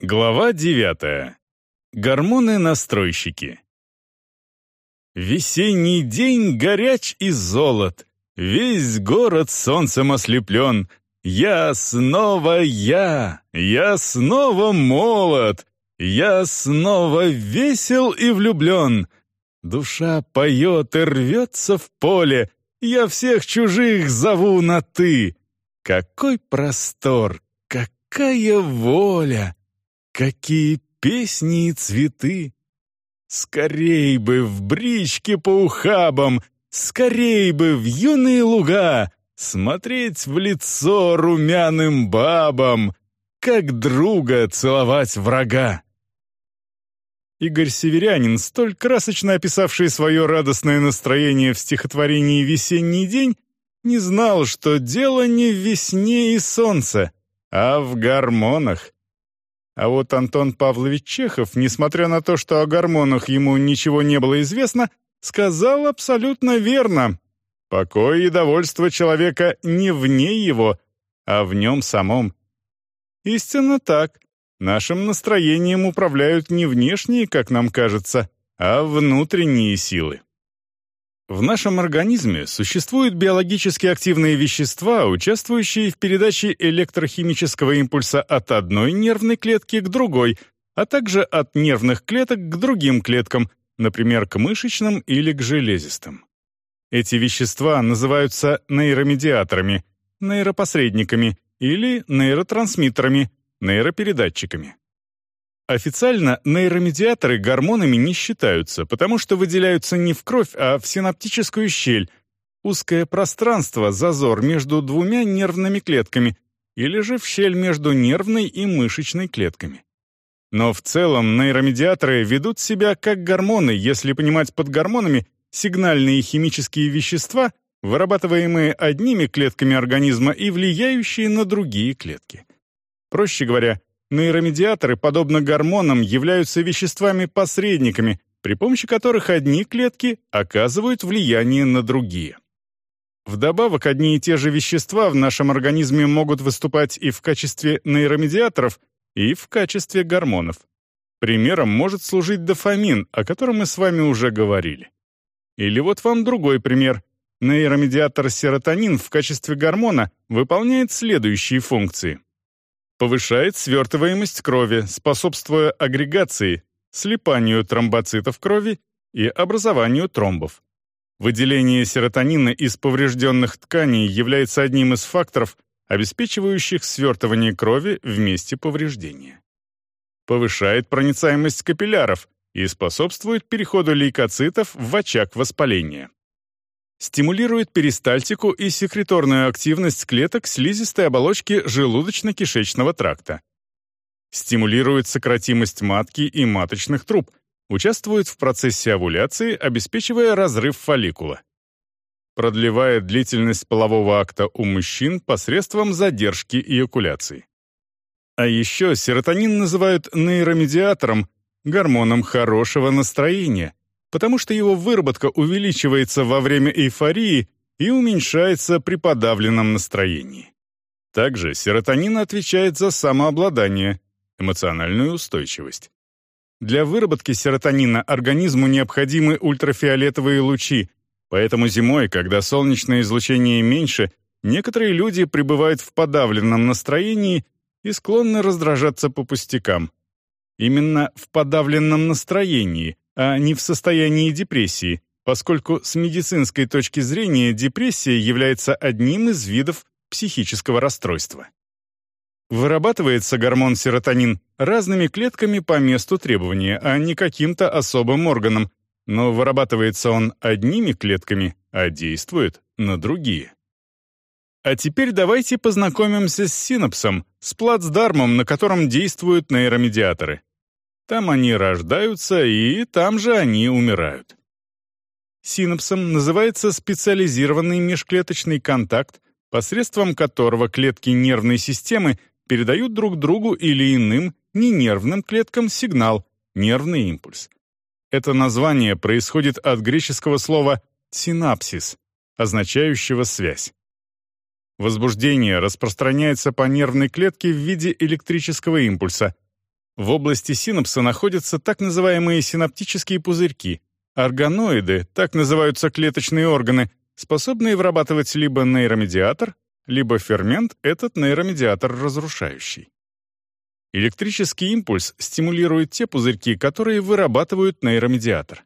Глава девятая. Гормоны-настройщики. Весенний день горяч и золот, Весь город солнцем ослеплен. Я снова я, я снова молод, Я снова весел и влюблен. Душа поет и рвется в поле, Я всех чужих зову на «ты». Какой простор, какая воля! Какие песни и цветы! Скорей бы в бричке по ухабам, Скорей бы в юные луга Смотреть в лицо румяным бабам, Как друга целовать врага. Игорь Северянин, столь красочно описавший свое радостное настроение в стихотворении «Весенний день», не знал, что дело не в весне и солнце, а в гормонах. А вот Антон Павлович Чехов, несмотря на то, что о гормонах ему ничего не было известно, сказал абсолютно верно. Покой и довольство человека не вне его, а в нем самом. Истинно так. Нашим настроением управляют не внешние, как нам кажется, а внутренние силы. В нашем организме существуют биологически активные вещества, участвующие в передаче электрохимического импульса от одной нервной клетки к другой, а также от нервных клеток к другим клеткам, например, к мышечным или к железистым. Эти вещества называются нейромедиаторами, нейропосредниками или нейротрансмиттерами, нейропередатчиками. Официально нейромедиаторы гормонами не считаются, потому что выделяются не в кровь, а в синаптическую щель, узкое пространство, зазор между двумя нервными клетками, или же в щель между нервной и мышечной клетками. Но в целом нейромедиаторы ведут себя как гормоны, если понимать под гормонами сигнальные химические вещества, вырабатываемые одними клетками организма и влияющие на другие клетки. Проще говоря, Нейромедиаторы, подобно гормонам, являются веществами-посредниками, при помощи которых одни клетки оказывают влияние на другие. Вдобавок, одни и те же вещества в нашем организме могут выступать и в качестве нейромедиаторов, и в качестве гормонов. Примером может служить дофамин, о котором мы с вами уже говорили. Или вот вам другой пример. Нейромедиатор серотонин в качестве гормона выполняет следующие функции. Повышает свертываемость крови, способствуя агрегации, слипанию тромбоцитов крови и образованию тромбов. Выделение серотонина из поврежденных тканей является одним из факторов, обеспечивающих свертывание крови в месте повреждения. Повышает проницаемость капилляров и способствует переходу лейкоцитов в очаг воспаления стимулирует перистальтику и секреторную активность клеток слизистой оболочки желудочно-кишечного тракта. Стимулирует сократимость матки и маточных труб, участвует в процессе овуляции, обеспечивая разрыв фолликула. Продлевает длительность полового акта у мужчин посредством задержки эякуляции. А еще серотонин называют нейромедиатором, гормоном хорошего настроения, потому что его выработка увеличивается во время эйфории и уменьшается при подавленном настроении. Также серотонин отвечает за самообладание, эмоциональную устойчивость. Для выработки серотонина организму необходимы ультрафиолетовые лучи, поэтому зимой, когда солнечное излучение меньше, некоторые люди пребывают в подавленном настроении и склонны раздражаться по пустякам. Именно в подавленном настроении, а не в состоянии депрессии, поскольку с медицинской точки зрения депрессия является одним из видов психического расстройства. Вырабатывается гормон серотонин разными клетками по месту требования, а не каким-то особым органом, но вырабатывается он одними клетками, а действует на другие. А теперь давайте познакомимся с синапсом, с плацдармом, на котором действуют нейромедиаторы. Там они рождаются, и там же они умирают. Синапсом называется специализированный межклеточный контакт, посредством которого клетки нервной системы передают друг другу или иным ненервным клеткам сигнал, нервный импульс. Это название происходит от греческого слова «синапсис», означающего «связь». Возбуждение распространяется по нервной клетке в виде электрического импульса, В области синапса находятся так называемые синаптические пузырьки, органоиды, так называются клеточные органы, способные вырабатывать либо нейромедиатор, либо фермент этот нейромедиатор разрушающий. Электрический импульс стимулирует те пузырьки, которые вырабатывают нейромедиатор.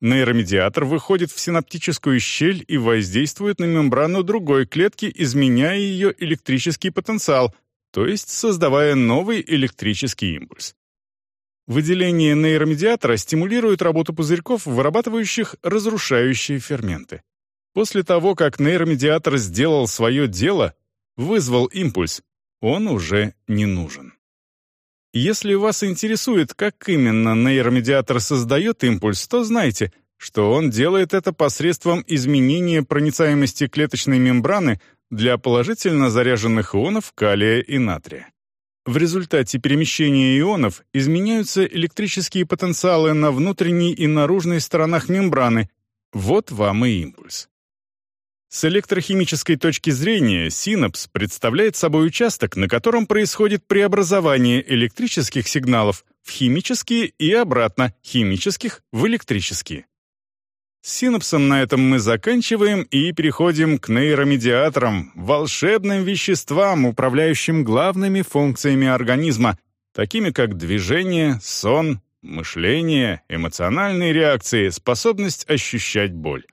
Нейромедиатор выходит в синаптическую щель и воздействует на мембрану другой клетки, изменяя ее электрический потенциал, то есть создавая новый электрический импульс. Выделение нейромедиатора стимулирует работу пузырьков, вырабатывающих разрушающие ферменты. После того, как нейромедиатор сделал свое дело, вызвал импульс, он уже не нужен. Если вас интересует, как именно нейромедиатор создает импульс, то знайте, что он делает это посредством изменения проницаемости клеточной мембраны для положительно заряженных ионов калия и натрия. В результате перемещения ионов изменяются электрические потенциалы на внутренней и наружной сторонах мембраны. Вот вам и импульс. С электрохимической точки зрения синапс представляет собой участок, на котором происходит преобразование электрических сигналов в химические и обратно химических в электрические. Синапсом на этом мы заканчиваем и переходим к нейромедиаторам, волшебным веществам, управляющим главными функциями организма, такими как движение, сон, мышление, эмоциональные реакции, способность ощущать боль.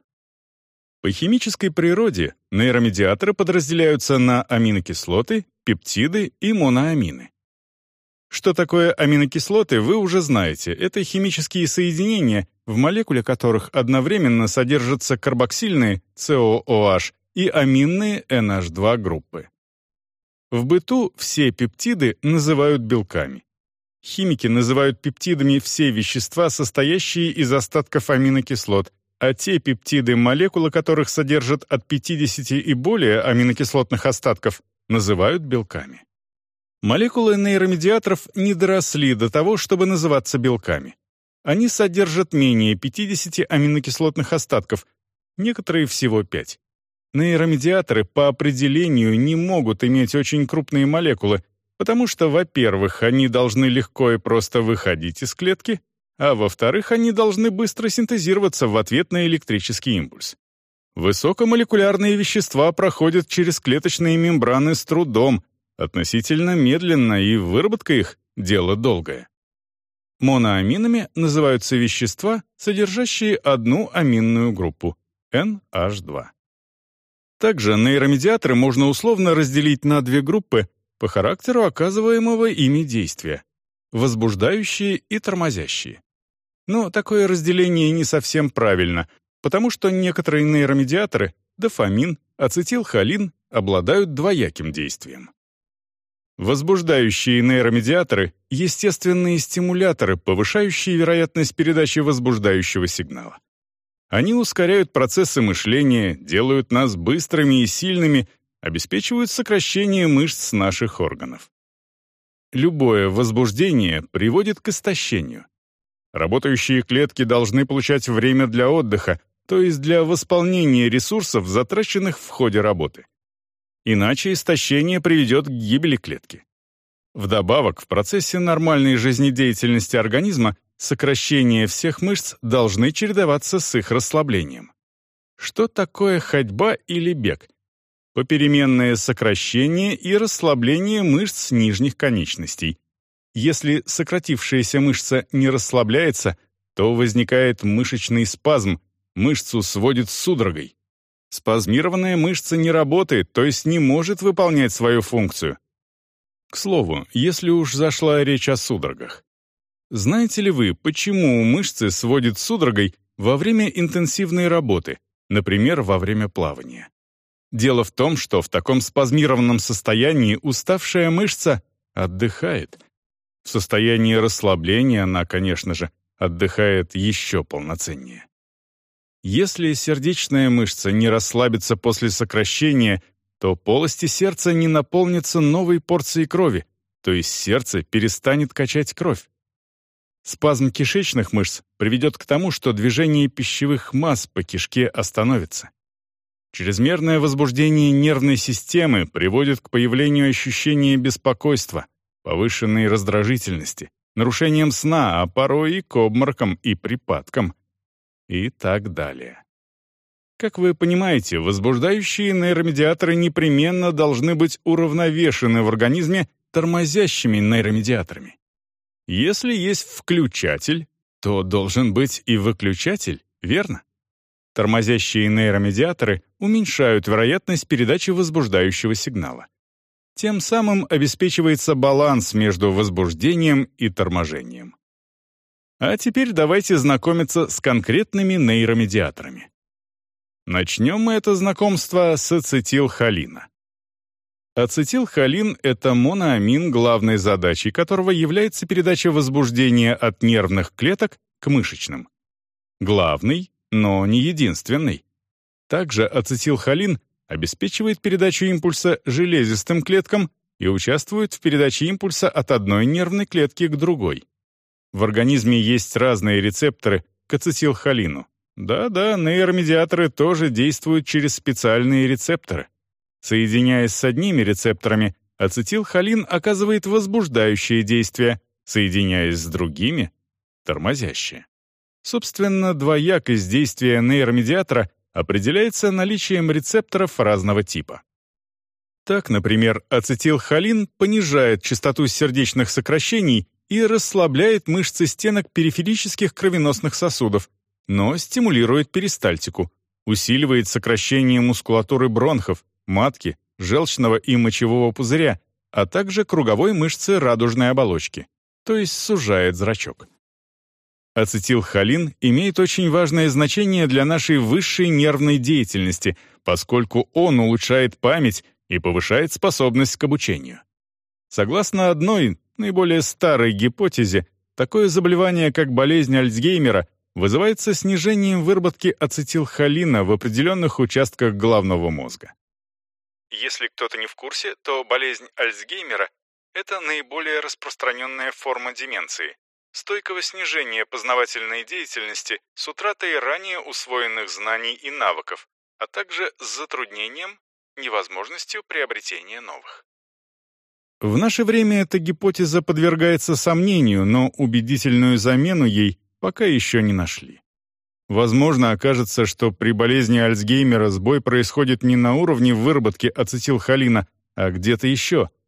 По химической природе нейромедиаторы подразделяются на аминокислоты, пептиды и моноамины. Что такое аминокислоты, вы уже знаете. Это химические соединения, в молекуле которых одновременно содержатся карбоксильные COOH и аминные NH2 группы. В быту все пептиды называют белками. Химики называют пептидами все вещества, состоящие из остатков аминокислот, а те пептиды, молекулы которых содержат от 50 и более аминокислотных остатков, называют белками. Молекулы нейромедиаторов не доросли до того, чтобы называться белками. Они содержат менее 50 аминокислотных остатков, некоторые всего 5. Нейромедиаторы по определению не могут иметь очень крупные молекулы, потому что, во-первых, они должны легко и просто выходить из клетки, а во-вторых, они должны быстро синтезироваться в ответ на электрический импульс. Высокомолекулярные вещества проходят через клеточные мембраны с трудом, относительно медленно, и выработка их — дело долгое. Моноаминами называются вещества, содержащие одну аминную группу — NH2. Также нейромедиаторы можно условно разделить на две группы по характеру оказываемого ими действия — возбуждающие и тормозящие. Но такое разделение не совсем правильно, потому что некоторые нейромедиаторы — дофамин, ацетилхолин — обладают двояким действием. Возбуждающие нейромедиаторы — естественные стимуляторы, повышающие вероятность передачи возбуждающего сигнала. Они ускоряют процессы мышления, делают нас быстрыми и сильными, обеспечивают сокращение мышц наших органов. Любое возбуждение приводит к истощению. Работающие клетки должны получать время для отдыха, то есть для восполнения ресурсов, затраченных в ходе работы. Иначе истощение приведет к гибели клетки. Вдобавок, в процессе нормальной жизнедеятельности организма сокращение всех мышц должны чередоваться с их расслаблением. Что такое ходьба или бег? Попеременное сокращение и расслабление мышц нижних конечностей, если сократившаяся мышца не расслабляется, то возникает мышечный спазм, мышцу сводит судорогой. Спазмированная мышца не работает, то есть не может выполнять свою функцию. К слову, если уж зашла речь о судорогах. Знаете ли вы, почему мышцы сводит судорогой во время интенсивной работы, например, во время плавания? Дело в том, что в таком спазмированном состоянии уставшая мышца отдыхает, в состоянии расслабления она, конечно же, отдыхает еще полноценнее. Если сердечная мышца не расслабится после сокращения, то полости сердца не наполнятся новой порцией крови, то есть сердце перестанет качать кровь. Спазм кишечных мышц приведет к тому, что движение пищевых масс по кишке остановится. Чрезмерное возбуждение нервной системы приводит к появлению ощущения беспокойства, повышенной раздражительности, нарушением сна, а порой и к обморокам и припадкам. И так далее. Как вы понимаете, возбуждающие нейромедиаторы непременно должны быть уравновешены в организме тормозящими нейромедиаторами. Если есть включатель, то должен быть и выключатель, верно? Тормозящие нейромедиаторы уменьшают вероятность передачи возбуждающего сигнала. Тем самым обеспечивается баланс между возбуждением и торможением. А теперь давайте знакомиться с конкретными нейромедиаторами. Начнем мы это знакомство с ацетилхолина. Ацетилхолин — это моноамин, главной задачей которого является передача возбуждения от нервных клеток к мышечным. Главный, но не единственный. Также ацетилхолин обеспечивает передачу импульса железистым клеткам и участвует в передаче импульса от одной нервной клетки к другой. В организме есть разные рецепторы к ацетилхолину. Да-да, нейромедиаторы тоже действуют через специальные рецепторы. Соединяясь с одними рецепторами, ацетилхолин оказывает возбуждающее действие, соединяясь с другими — тормозящее. Собственно, двоякость действия нейромедиатора определяется наличием рецепторов разного типа. Так, например, ацетилхолин понижает частоту сердечных сокращений и расслабляет мышцы стенок периферических кровеносных сосудов, но стимулирует перистальтику, усиливает сокращение мускулатуры бронхов, матки, желчного и мочевого пузыря, а также круговой мышцы радужной оболочки, то есть сужает зрачок. Ацетилхолин имеет очень важное значение для нашей высшей нервной деятельности, поскольку он улучшает память и повышает способность к обучению. Согласно одной, наиболее старой гипотезе, такое заболевание, как болезнь Альцгеймера, вызывается снижением выработки ацетилхолина в определенных участках головного мозга. Если кто-то не в курсе, то болезнь Альцгеймера — это наиболее распространенная форма деменции, стойкого снижения познавательной деятельности с утратой ранее усвоенных знаний и навыков, а также с затруднением, невозможностью приобретения новых. В наше время эта гипотеза подвергается сомнению, но убедительную замену ей пока еще не нашли. Возможно, окажется, что при болезни Альцгеймера сбой происходит не на уровне выработки ацетилхолина, а где-то еще —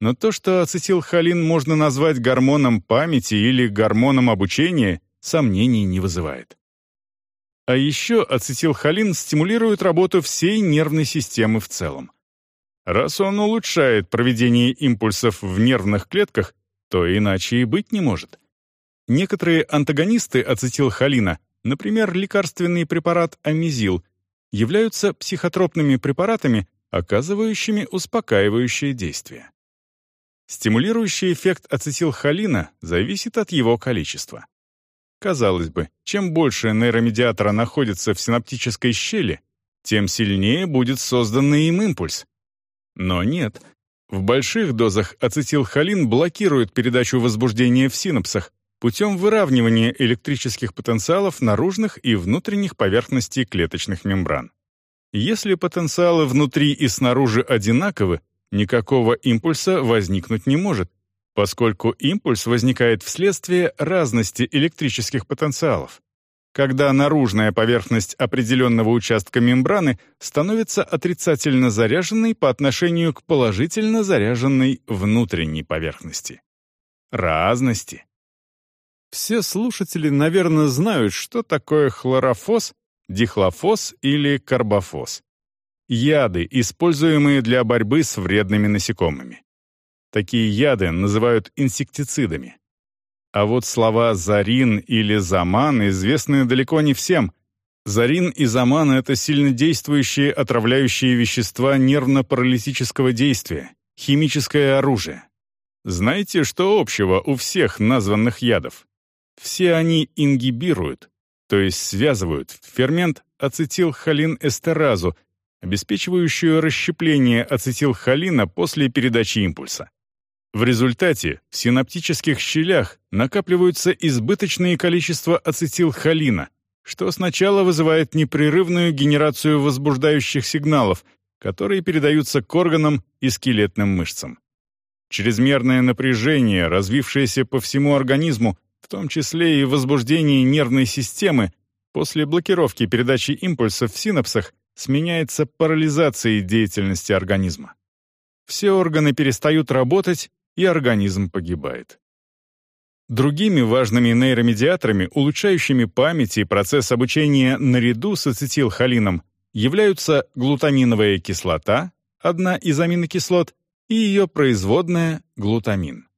но то, что ацетилхолин можно назвать гормоном памяти или гормоном обучения, сомнений не вызывает. А еще ацетилхолин стимулирует работу всей нервной системы в целом. Раз он улучшает проведение импульсов в нервных клетках, то иначе и быть не может. Некоторые антагонисты ацетилхолина, например, лекарственный препарат амизил, являются психотропными препаратами, оказывающими успокаивающее действие. Стимулирующий эффект ацетилхолина зависит от его количества. Казалось бы, чем больше нейромедиатора находится в синаптической щели, тем сильнее будет созданный им импульс. Но нет. В больших дозах ацетилхолин блокирует передачу возбуждения в синапсах путем выравнивания электрических потенциалов наружных и внутренних поверхностей клеточных мембран. Если потенциалы внутри и снаружи одинаковы, никакого импульса возникнуть не может, поскольку импульс возникает вследствие разности электрических потенциалов. Когда наружная поверхность определенного участка мембраны становится отрицательно заряженной по отношению к положительно заряженной внутренней поверхности. Разности. Все слушатели, наверное, знают, что такое хлорофос, дихлофос или карбофос яды, используемые для борьбы с вредными насекомыми. Такие яды называют инсектицидами. А вот слова «зарин» или «заман» известны далеко не всем. Зарин и заман — это сильнодействующие отравляющие вещества нервно-паралитического действия, химическое оружие. Знаете, что общего у всех названных ядов? Все они ингибируют, то есть связывают фермент ацетилхолинэстеразу, обеспечивающую расщепление ацетилхолина после передачи импульса. В результате в синаптических щелях накапливаются избыточные количества ацетилхолина, что сначала вызывает непрерывную генерацию возбуждающих сигналов, которые передаются к органам и скелетным мышцам. чрезмерное напряжение, развившееся по всему организму, в том числе и возбуждение нервной системы, после блокировки передачи импульсов в синапсах сменяется парализацией деятельности организма. Все органы перестают работать, и организм погибает. Другими важными нейромедиаторами, улучшающими память и процесс обучения наряду с ацетилхолином, являются глутаминовая кислота, одна из аминокислот, и ее производная глутамин.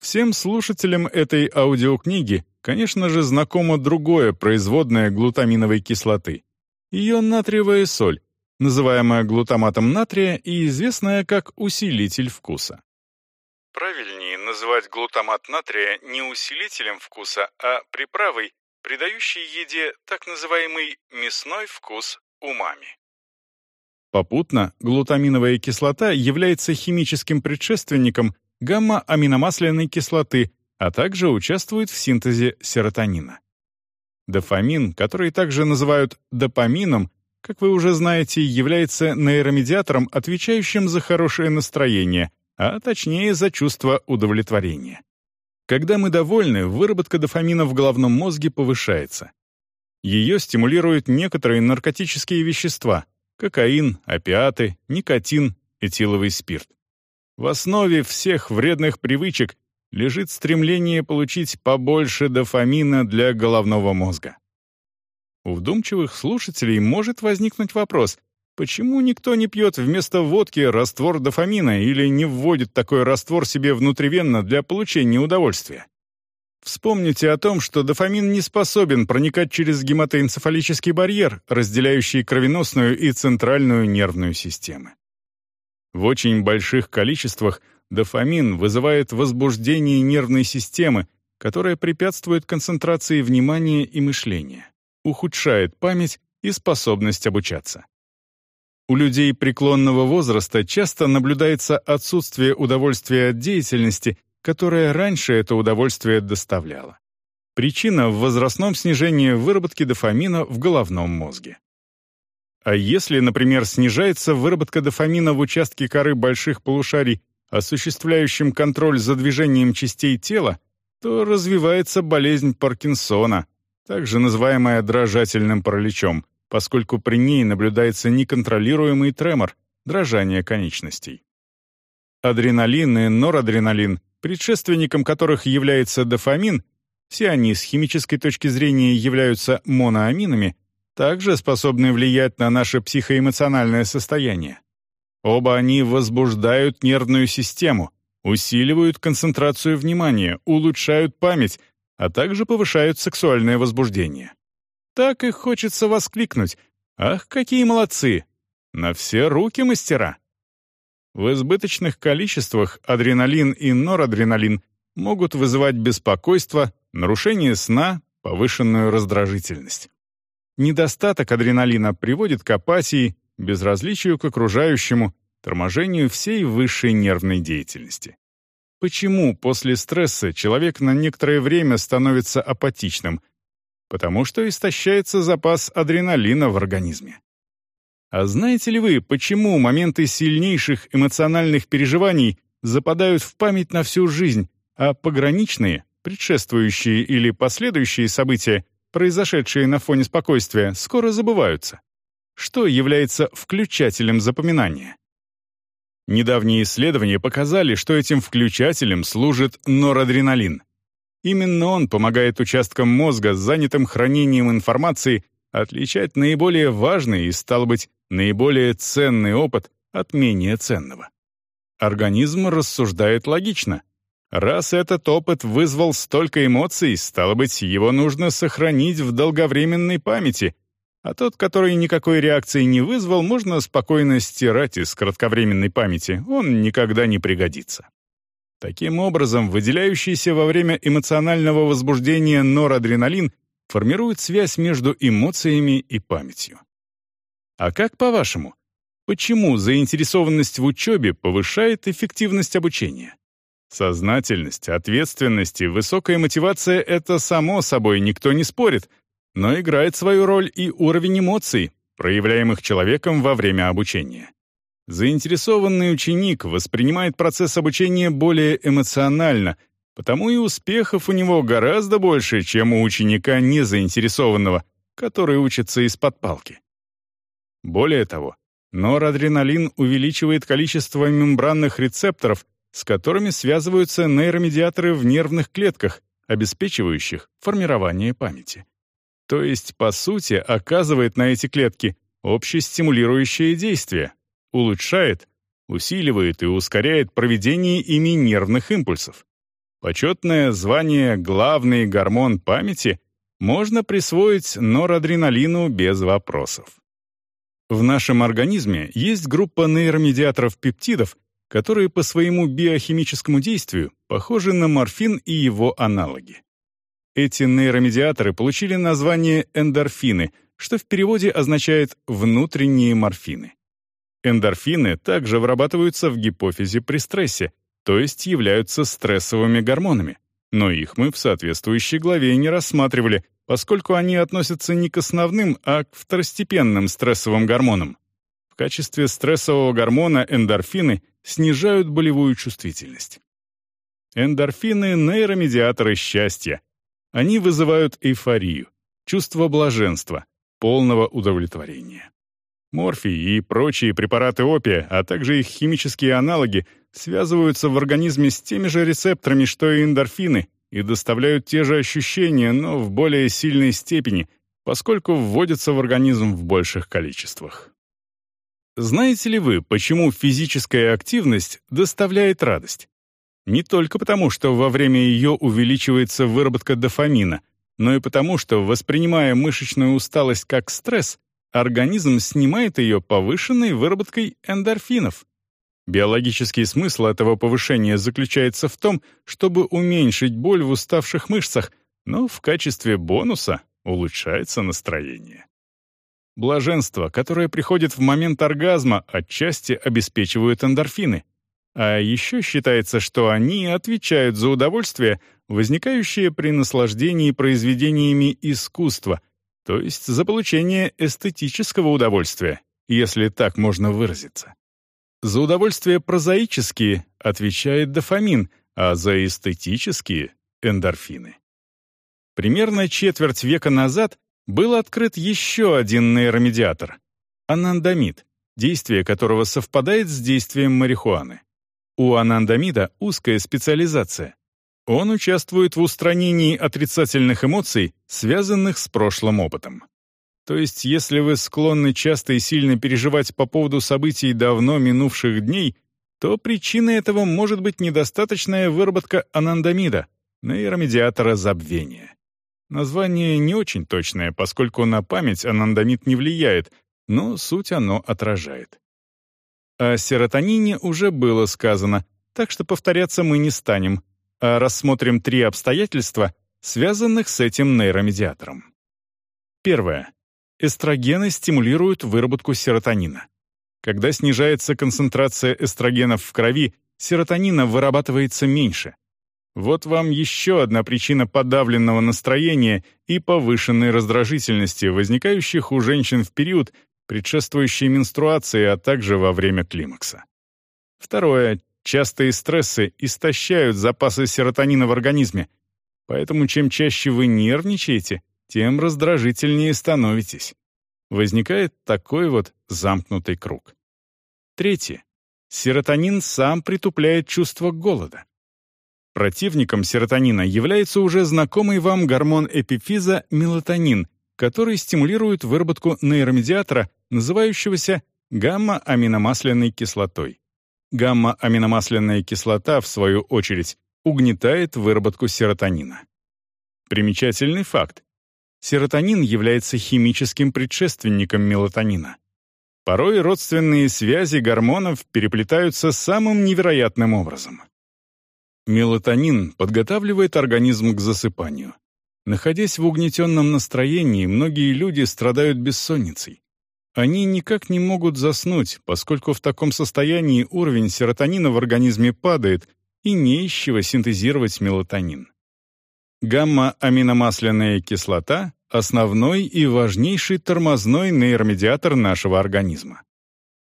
Всем слушателям этой аудиокниги, конечно же, знакомо другое производное глутаминовой кислоты. Ее натриевая соль, называемая глутаматом натрия и известная как усилитель вкуса. Правильнее называть глутамат натрия не усилителем вкуса, а приправой, придающей еде так называемый мясной вкус умами. Попутно глутаминовая кислота является химическим предшественником гамма-аминомасляной кислоты, а также участвует в синтезе серотонина. Дофамин, который также называют допамином, как вы уже знаете, является нейромедиатором, отвечающим за хорошее настроение, а точнее за чувство удовлетворения. Когда мы довольны, выработка дофамина в головном мозге повышается. Ее стимулируют некоторые наркотические вещества — кокаин, опиаты, никотин, этиловый спирт. В основе всех вредных привычек лежит стремление получить побольше дофамина для головного мозга. У вдумчивых слушателей может возникнуть вопрос, Почему никто не пьет вместо водки раствор дофамина или не вводит такой раствор себе внутривенно для получения удовольствия? Вспомните о том, что дофамин не способен проникать через гематоэнцефалический барьер, разделяющий кровеносную и центральную нервную системы. В очень больших количествах дофамин вызывает возбуждение нервной системы, которое препятствует концентрации внимания и мышления, ухудшает память и способность обучаться. У людей преклонного возраста часто наблюдается отсутствие удовольствия от деятельности, которая раньше это удовольствие доставляла. Причина в возрастном снижении выработки дофамина в головном мозге. А если, например, снижается выработка дофамина в участке коры больших полушарий, осуществляющем контроль за движением частей тела, то развивается болезнь Паркинсона, также называемая дрожательным параличом, поскольку при ней наблюдается неконтролируемый тремор, дрожание конечностей. Адреналин и норадреналин, предшественником которых является дофамин, все они с химической точки зрения являются моноаминами, также способны влиять на наше психоэмоциональное состояние. Оба они возбуждают нервную систему, усиливают концентрацию внимания, улучшают память, а также повышают сексуальное возбуждение. Так и хочется воскликнуть. «Ах, какие молодцы! На все руки мастера!» В избыточных количествах адреналин и норадреналин могут вызывать беспокойство, нарушение сна, повышенную раздражительность. Недостаток адреналина приводит к апатии, безразличию к окружающему, торможению всей высшей нервной деятельности. Почему после стресса человек на некоторое время становится апатичным, потому что истощается запас адреналина в организме. А знаете ли вы, почему моменты сильнейших эмоциональных переживаний западают в память на всю жизнь, а пограничные, предшествующие или последующие события, произошедшие на фоне спокойствия, скоро забываются? Что является включателем запоминания? Недавние исследования показали, что этим включателем служит норадреналин. Именно он помогает участкам мозга, занятым хранением информации, отличать наиболее важный и, стало быть, наиболее ценный опыт от менее ценного. Организм рассуждает логично. Раз этот опыт вызвал столько эмоций, стало быть, его нужно сохранить в долговременной памяти, а тот, который никакой реакции не вызвал, можно спокойно стирать из кратковременной памяти, он никогда не пригодится. Таким образом, выделяющийся во время эмоционального возбуждения норадреналин формирует связь между эмоциями и памятью. А как по-вашему, почему заинтересованность в учебе повышает эффективность обучения? Сознательность, ответственность и высокая мотивация — это само собой никто не спорит, но играет свою роль и уровень эмоций, проявляемых человеком во время обучения. Заинтересованный ученик воспринимает процесс обучения более эмоционально, потому и успехов у него гораздо больше, чем у ученика незаинтересованного, который учится из-под палки. Более того, норадреналин увеличивает количество мембранных рецепторов, с которыми связываются нейромедиаторы в нервных клетках, обеспечивающих формирование памяти. То есть, по сути, оказывает на эти клетки общестимулирующее действие, улучшает, усиливает и ускоряет проведение ими нервных импульсов. Почетное звание «главный гормон памяти» можно присвоить норадреналину без вопросов. В нашем организме есть группа нейромедиаторов пептидов, которые по своему биохимическому действию похожи на морфин и его аналоги. Эти нейромедиаторы получили название эндорфины, что в переводе означает «внутренние морфины». Эндорфины также вырабатываются в гипофизе при стрессе, то есть являются стрессовыми гормонами, но их мы в соответствующей главе не рассматривали, поскольку они относятся не к основным, а к второстепенным стрессовым гормонам. В качестве стрессового гормона эндорфины снижают болевую чувствительность. Эндорфины — нейромедиаторы счастья. Они вызывают эйфорию, чувство блаженства, полного удовлетворения. Морфий и прочие препараты опия, а также их химические аналоги связываются в организме с теми же рецепторами, что и эндорфины, и доставляют те же ощущения, но в более сильной степени, поскольку вводятся в организм в больших количествах. Знаете ли вы, почему физическая активность доставляет радость? Не только потому, что во время ее увеличивается выработка дофамина, но и потому, что, воспринимая мышечную усталость как стресс, организм снимает ее повышенной выработкой эндорфинов. Биологический смысл этого повышения заключается в том, чтобы уменьшить боль в уставших мышцах, но в качестве бонуса улучшается настроение. Блаженство, которое приходит в момент оргазма, отчасти обеспечивают эндорфины. А еще считается, что они отвечают за удовольствие, возникающее при наслаждении произведениями искусства, то есть за получение эстетического удовольствия, если так можно выразиться. За удовольствия прозаические отвечает дофамин, а за эстетические — эндорфины. Примерно четверть века назад был открыт еще один нейромедиатор — анандамид, действие которого совпадает с действием марихуаны. У анандамида узкая специализация. Он участвует в устранении отрицательных эмоций, связанных с прошлым опытом. То есть, если вы склонны часто и сильно переживать по поводу событий давно минувших дней, то причиной этого может быть недостаточная выработка анандамида, нейромедиатора забвения. Название не очень точное, поскольку на память анандамид не влияет, но суть оно отражает. О серотонине уже было сказано, так что повторяться мы не станем, рассмотрим три обстоятельства, связанных с этим нейромедиатором. Первое. Эстрогены стимулируют выработку серотонина. Когда снижается концентрация эстрогенов в крови, серотонина вырабатывается меньше. Вот вам еще одна причина подавленного настроения и повышенной раздражительности, возникающих у женщин в период, предшествующий менструации, а также во время климакса. Второе. Частые стрессы истощают запасы серотонина в организме, поэтому чем чаще вы нервничаете, тем раздражительнее становитесь. Возникает такой вот замкнутый круг. Третье. Серотонин сам притупляет чувство голода. Противником серотонина является уже знакомый вам гормон эпифиза мелатонин, который стимулирует выработку нейромедиатора, называющегося гамма-аминомасляной кислотой. Гамма-аминомасляная кислота, в свою очередь, угнетает выработку серотонина. Примечательный факт. Серотонин является химическим предшественником мелатонина. Порой родственные связи гормонов переплетаются самым невероятным образом. Мелатонин подготавливает организм к засыпанию. Находясь в угнетенном настроении, многие люди страдают бессонницей. Они никак не могут заснуть, поскольку в таком состоянии уровень серотонина в организме падает и не из чего синтезировать мелатонин. Гамма-аминомасляная кислота — основной и важнейший тормозной нейромедиатор нашего организма.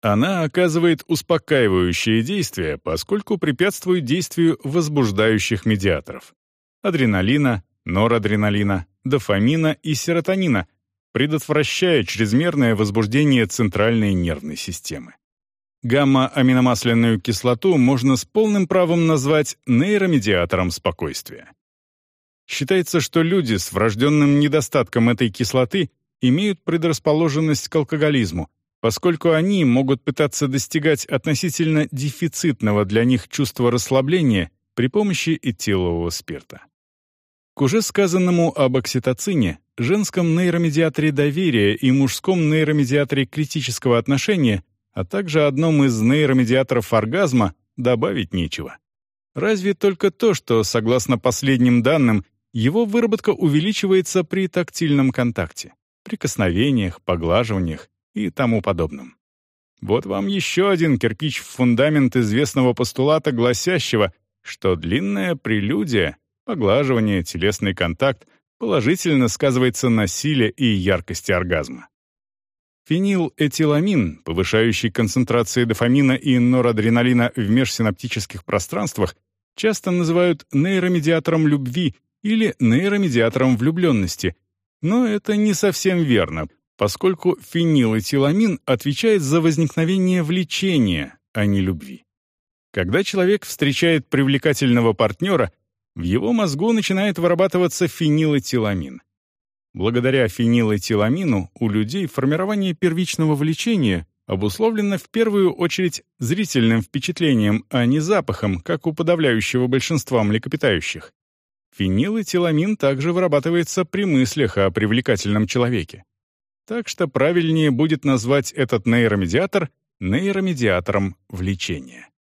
Она оказывает успокаивающее действие, поскольку препятствует действию возбуждающих медиаторов — адреналина, норадреналина, дофамина и серотонина, предотвращая чрезмерное возбуждение центральной нервной системы. Гамма-аминомасляную кислоту можно с полным правом назвать нейромедиатором спокойствия. Считается, что люди с врожденным недостатком этой кислоты имеют предрасположенность к алкоголизму, поскольку они могут пытаться достигать относительно дефицитного для них чувства расслабления при помощи этилового спирта. К уже сказанному об окситоцине, женском нейромедиаторе доверия и мужском нейромедиаторе критического отношения, а также одном из нейромедиаторов оргазма, добавить нечего. Разве только то, что, согласно последним данным, его выработка увеличивается при тактильном контакте, прикосновениях, поглаживаниях и тому подобном. Вот вам еще один кирпич в фундамент известного постулата, гласящего, что длинная прелюдия Поглаживание, телесный контакт положительно сказывается на силе и яркости оргазма. Фенилэтиламин, повышающий концентрации дофамина и норадреналина в межсинаптических пространствах, часто называют нейромедиатором любви или нейромедиатором влюбленности, но это не совсем верно, поскольку фенилэтиламин отвечает за возникновение влечения, а не любви. Когда человек встречает привлекательного партнера, в его мозгу начинает вырабатываться фенилэтиламин. Благодаря фенилэтиламину у людей формирование первичного влечения обусловлено в первую очередь зрительным впечатлением, а не запахом, как у подавляющего большинства млекопитающих. Фенилэтиламин также вырабатывается при мыслях о привлекательном человеке. Так что правильнее будет назвать этот нейромедиатор нейромедиатором влечения.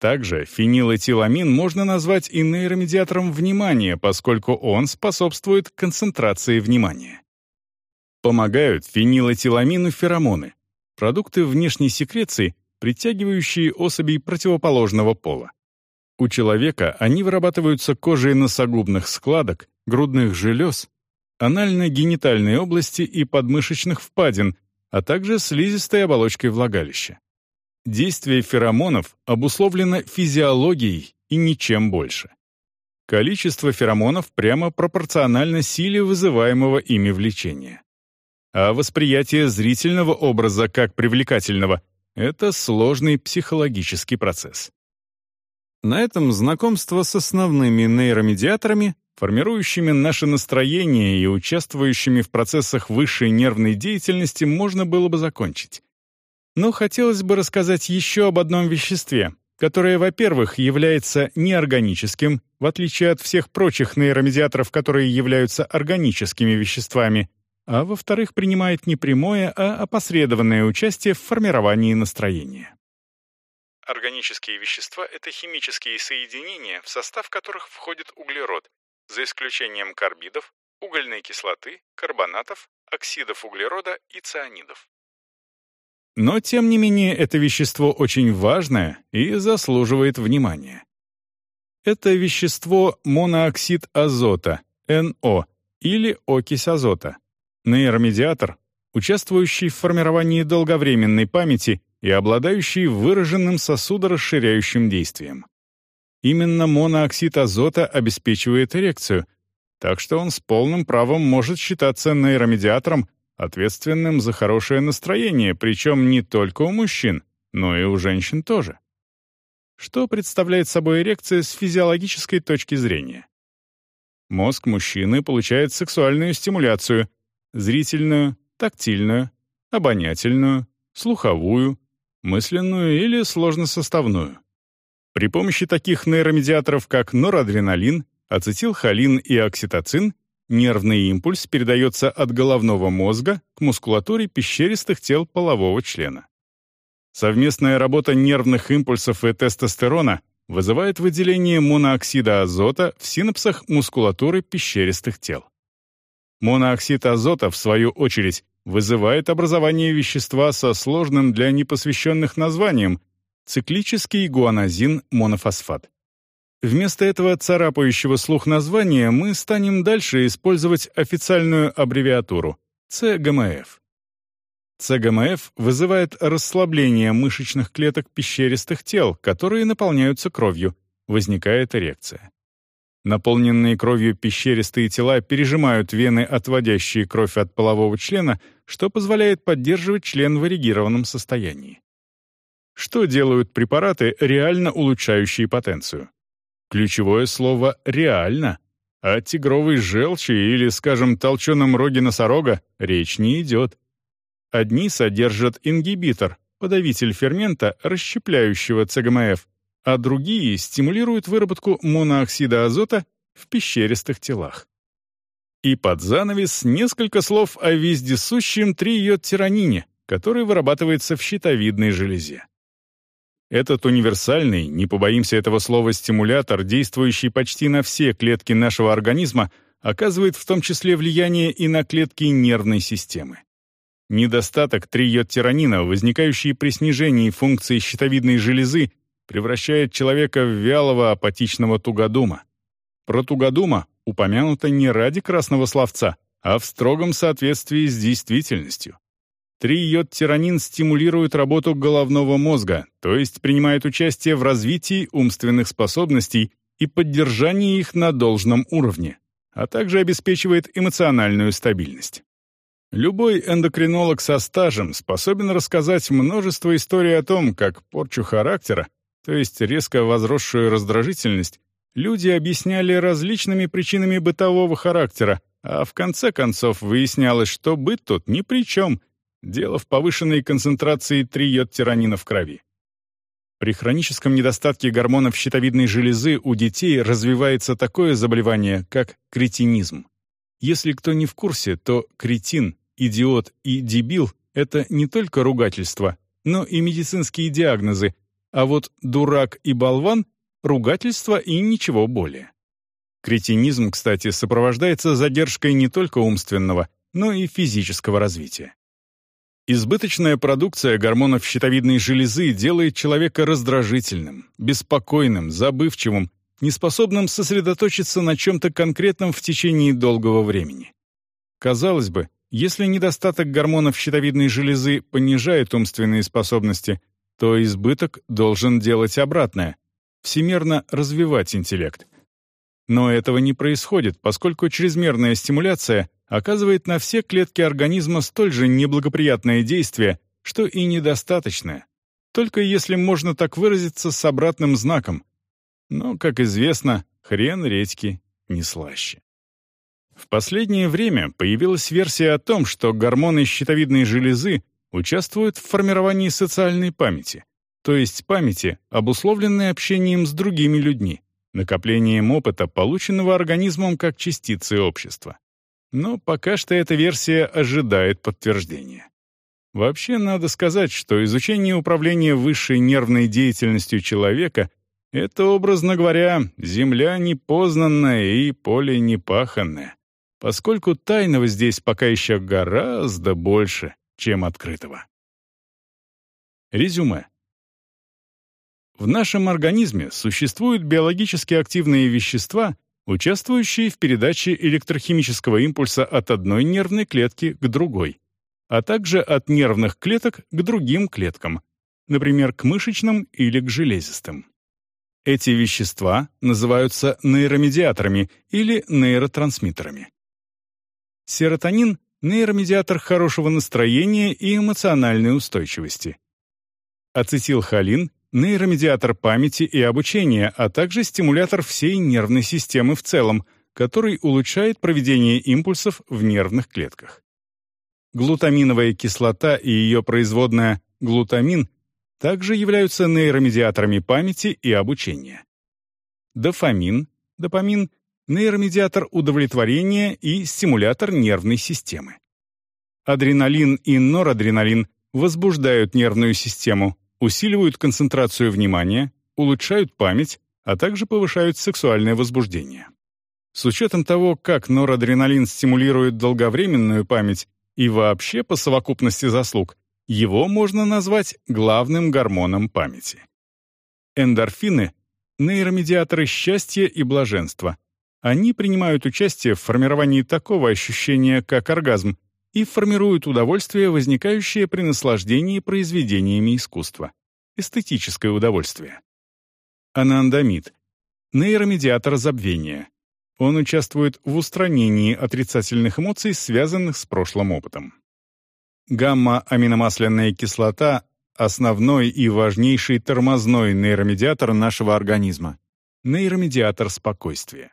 Также фенилэтиламин можно назвать и нейромедиатором внимания, поскольку он способствует концентрации внимания. Помогают фенилэтиламину феромоны — продукты внешней секреции, притягивающие особей противоположного пола. У человека они вырабатываются кожей носогубных складок, грудных желез, анально-генитальной области и подмышечных впадин, а также слизистой оболочкой влагалища. Действие феромонов обусловлено физиологией и ничем больше. Количество феромонов прямо пропорционально силе вызываемого ими влечения. А восприятие зрительного образа как привлекательного — это сложный психологический процесс. На этом знакомство с основными нейромедиаторами, формирующими наше настроение и участвующими в процессах высшей нервной деятельности, можно было бы закончить. Но хотелось бы рассказать еще об одном веществе, которое, во-первых, является неорганическим, в отличие от всех прочих нейромедиаторов, которые являются органическими веществами, а во-вторых, принимает не прямое, а опосредованное участие в формировании настроения. Органические вещества — это химические соединения, в состав которых входит углерод, за исключением карбидов, угольной кислоты, карбонатов, оксидов углерода и цианидов. Но, тем не менее, это вещество очень важное и заслуживает внимания. Это вещество монооксид азота, НО, или окись азота, нейромедиатор, участвующий в формировании долговременной памяти и обладающий выраженным сосудорасширяющим действием. Именно монооксид азота обеспечивает эрекцию, так что он с полным правом может считаться нейромедиатором, ответственным за хорошее настроение, причем не только у мужчин, но и у женщин тоже. Что представляет собой эрекция с физиологической точки зрения? Мозг мужчины получает сексуальную стимуляцию — зрительную, тактильную, обонятельную, слуховую, мысленную или сложносоставную. При помощи таких нейромедиаторов, как норадреналин, ацетилхолин и окситоцин, Нервный импульс передается от головного мозга к мускулатуре пещеристых тел полового члена. Совместная работа нервных импульсов и тестостерона вызывает выделение монооксида азота в синапсах мускулатуры пещеристых тел. Монооксид азота, в свою очередь, вызывает образование вещества со сложным для непосвященных названием циклический гуанозин-монофосфат. Вместо этого царапающего слух названия мы станем дальше использовать официальную аббревиатуру — ЦГМФ. ЦГМФ вызывает расслабление мышечных клеток пещеристых тел, которые наполняются кровью, возникает эрекция. Наполненные кровью пещеристые тела пережимают вены, отводящие кровь от полового члена, что позволяет поддерживать член в эрегированном состоянии. Что делают препараты, реально улучшающие потенцию? Ключевое слово «реально», о тигровой желчи или, скажем, толченом роге носорога речь не идет. Одни содержат ингибитор, подавитель фермента, расщепляющего ЦГМФ, а другие стимулируют выработку монооксида азота в пещеристых телах. И под занавес несколько слов о вездесущем триодтиранине, который вырабатывается в щитовидной железе. Этот универсальный, не побоимся этого слова, стимулятор, действующий почти на все клетки нашего организма, оказывает в том числе влияние и на клетки нервной системы. Недостаток триодтиранина, возникающий при снижении функции щитовидной железы, превращает человека в вялого апатичного тугодума. Про тугодума упомянуто не ради красного словца, а в строгом соответствии с действительностью. Триодтиранин стимулирует работу головного мозга, то есть принимает участие в развитии умственных способностей и поддержании их на должном уровне, а также обеспечивает эмоциональную стабильность. Любой эндокринолог со стажем способен рассказать множество историй о том, как порчу характера, то есть резко возросшую раздражительность, люди объясняли различными причинами бытового характера, а в конце концов выяснялось, что быт тут ни при чем — Дело в повышенной концентрации триодтиранина в крови. При хроническом недостатке гормонов щитовидной железы у детей развивается такое заболевание, как кретинизм. Если кто не в курсе, то кретин, идиот и дебил — это не только ругательство, но и медицинские диагнозы, а вот дурак и болван — ругательство и ничего более. Кретинизм, кстати, сопровождается задержкой не только умственного, но и физического развития. Избыточная продукция гормонов щитовидной железы делает человека раздражительным, беспокойным, забывчивым, неспособным сосредоточиться на чем-то конкретном в течение долгого времени. Казалось бы, если недостаток гормонов щитовидной железы понижает умственные способности, то избыток должен делать обратное — всемерно развивать интеллект. Но этого не происходит, поскольку чрезмерная стимуляция оказывает на все клетки организма столь же неблагоприятное действие, что и недостаточное, только если можно так выразиться с обратным знаком. Но, как известно, хрен редьки не слаще. В последнее время появилась версия о том, что гормоны щитовидной железы участвуют в формировании социальной памяти, то есть памяти, обусловленной общением с другими людьми, накоплением опыта, полученного организмом как частицы общества. Но пока что эта версия ожидает подтверждения. Вообще, надо сказать, что изучение управления высшей нервной деятельностью человека — это, образно говоря, земля непознанная и поле непаханное, поскольку тайного здесь пока еще гораздо больше, чем открытого. Резюме. В нашем организме существуют биологически активные вещества — участвующие в передаче электрохимического импульса от одной нервной клетки к другой, а также от нервных клеток к другим клеткам, например, к мышечным или к железистым. Эти вещества называются нейромедиаторами или нейротрансмиттерами. Серотонин — нейромедиатор хорошего настроения и эмоциональной устойчивости. Ацетилхолин нейромедиатор памяти и обучения, а также стимулятор всей нервной системы в целом, который улучшает проведение импульсов в нервных клетках. Глутаминовая кислота и ее производная глутамин также являются нейромедиаторами памяти и обучения. Дофамин, допамин — нейромедиатор удовлетворения и стимулятор нервной системы. Адреналин и норадреналин возбуждают нервную систему, усиливают концентрацию внимания, улучшают память, а также повышают сексуальное возбуждение. С учетом того, как норадреналин стимулирует долговременную память и вообще по совокупности заслуг, его можно назвать главным гормоном памяти. Эндорфины — нейромедиаторы счастья и блаженства. Они принимают участие в формировании такого ощущения, как оргазм, и формируют удовольствие, возникающее при наслаждении произведениями искусства. Эстетическое удовольствие. Анандамид — нейромедиатор забвения. Он участвует в устранении отрицательных эмоций, связанных с прошлым опытом. Гамма-аминомасляная кислота — основной и важнейший тормозной нейромедиатор нашего организма. Нейромедиатор спокойствия.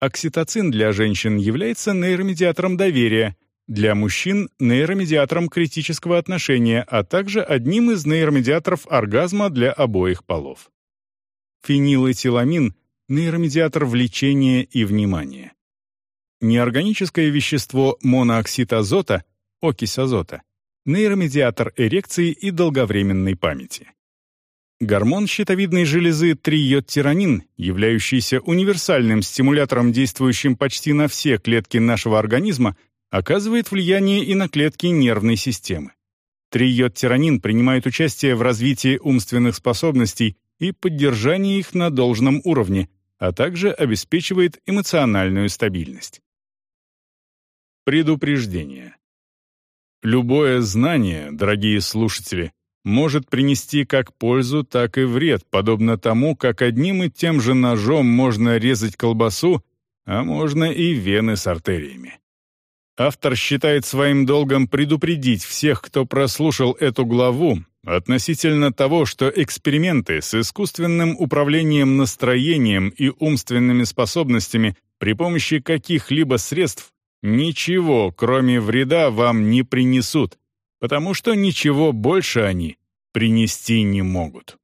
Окситоцин для женщин является нейромедиатором доверия, для мужчин — нейромедиатором критического отношения, а также одним из нейромедиаторов оргазма для обоих полов. Фенилэтиламин — нейромедиатор влечения и внимания. Неорганическое вещество монооксид азота — окись азота, нейромедиатор эрекции и долговременной памяти. Гормон щитовидной железы триодтиранин, являющийся универсальным стимулятором, действующим почти на все клетки нашего организма, оказывает влияние и на клетки нервной системы. Триодтиранин принимает участие в развитии умственных способностей и поддержании их на должном уровне, а также обеспечивает эмоциональную стабильность. Предупреждение. Любое знание, дорогие слушатели, может принести как пользу, так и вред, подобно тому, как одним и тем же ножом можно резать колбасу, а можно и вены с артериями. Автор считает своим долгом предупредить всех, кто прослушал эту главу, относительно того, что эксперименты с искусственным управлением настроением и умственными способностями при помощи каких-либо средств ничего, кроме вреда, вам не принесут, потому что ничего больше они принести не могут.